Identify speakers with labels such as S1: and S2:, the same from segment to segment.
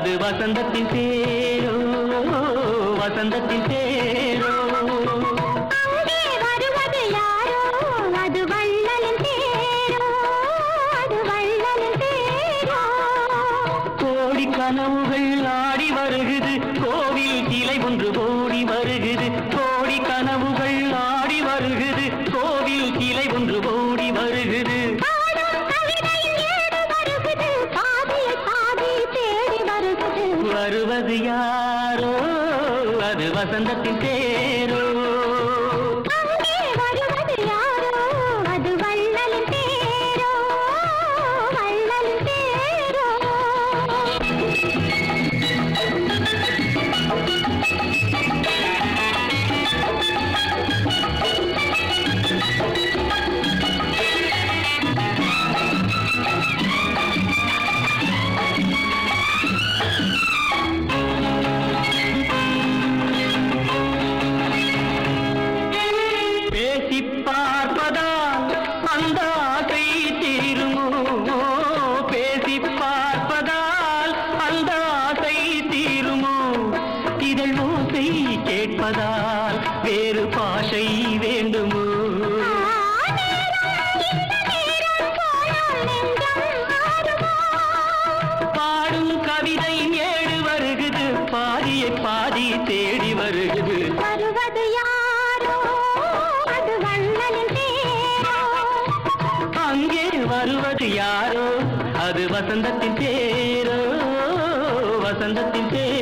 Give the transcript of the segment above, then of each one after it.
S1: அது வசந்தத்தின் தேரோ வசந்தத்தின் தேரோ கனவுகள் ஆடி வருகுது கோவில் கிளை ஒன்று ஓடி வருகுது வருவது யாரோ? அது வசந்தத்தின் தேரோ என்றால் வேறு பாஷை வேண்டுமோ? பாடும் கவிதை ஏடு வருகுது பாதியை பாதி தேடி வருகுது.
S2: வருவது யாரோ அது வள்ளலின்
S1: அங்கே வருவது யாரோ? அது வசந்தத்தின் பேரோ? வசந்தத்தின் பேர்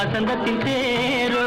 S1: அது சேரோ.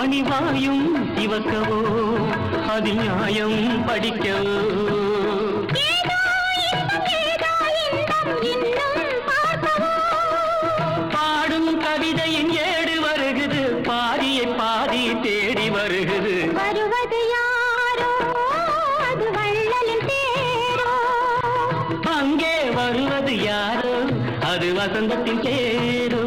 S1: மணிவாயும் சிவக்கவோ அதில் நியாயம் படிக்கவோ. பாடும் கவிதையின் ஏடு வருகுது பாதியை பாதி தேடி வருகுது.
S2: வருவது யாரோ அது வள்ளலின் தேரோ
S1: அங்கே வருவது யாரோ அது வசந்தத்தின் தேரோ